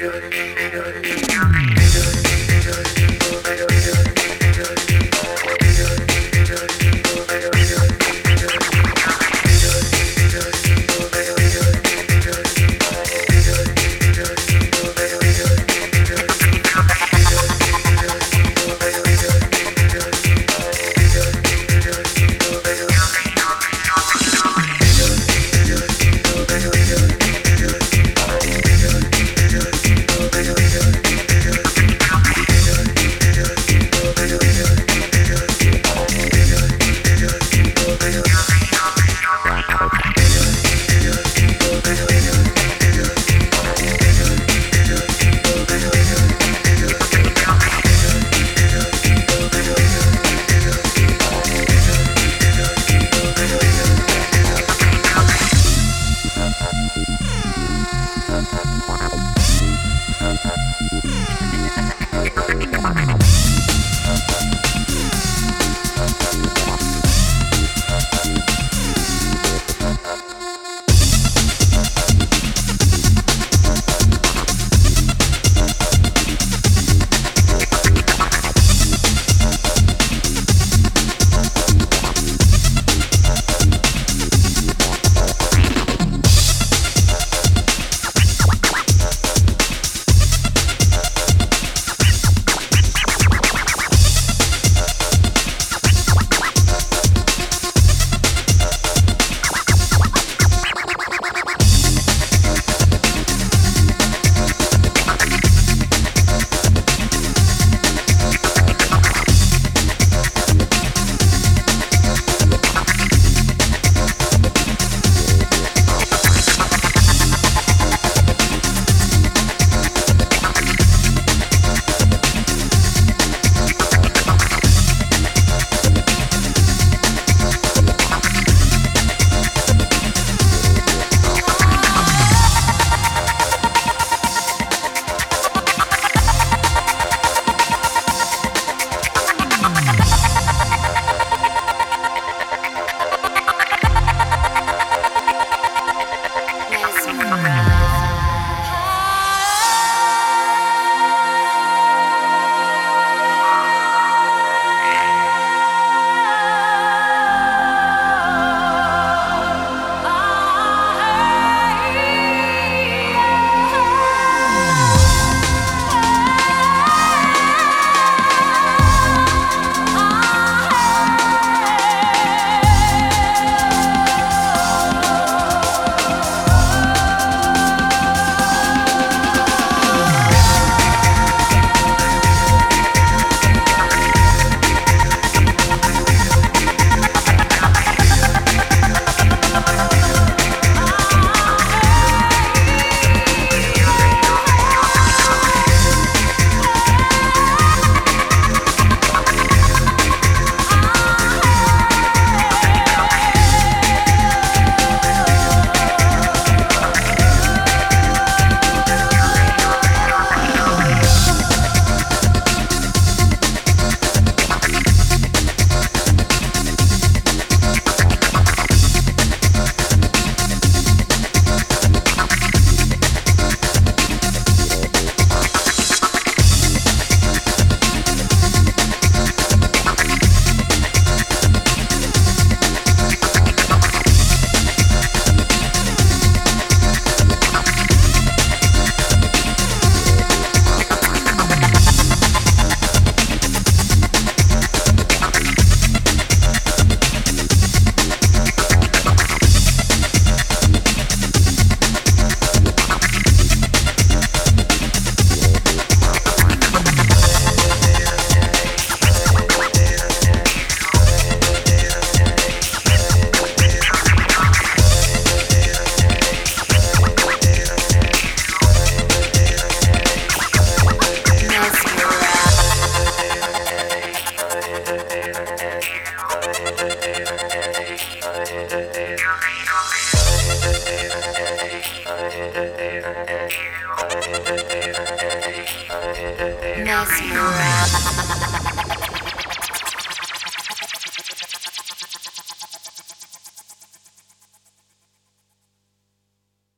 do. Mesmerized.